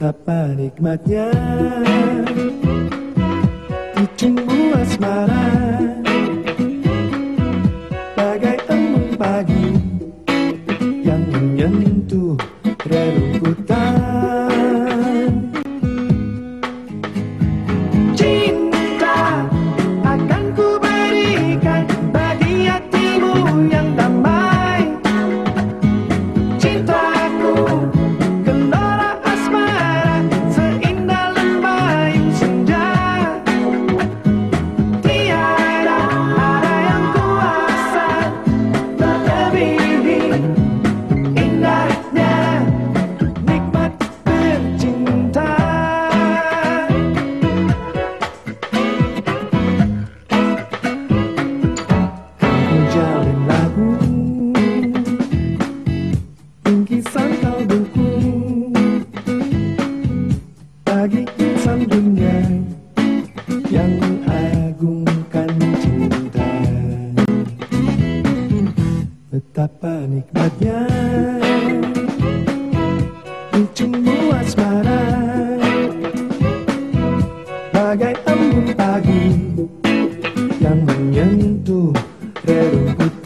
Betapa nikmatnya. Kucingmu asmara Bagai embun pagi Yang menyentuh rerungkut mengagungkan cinta. Betapa nikmatnya Ujungmu asmara Bagai embun pagi Yang menyentuh rerumputan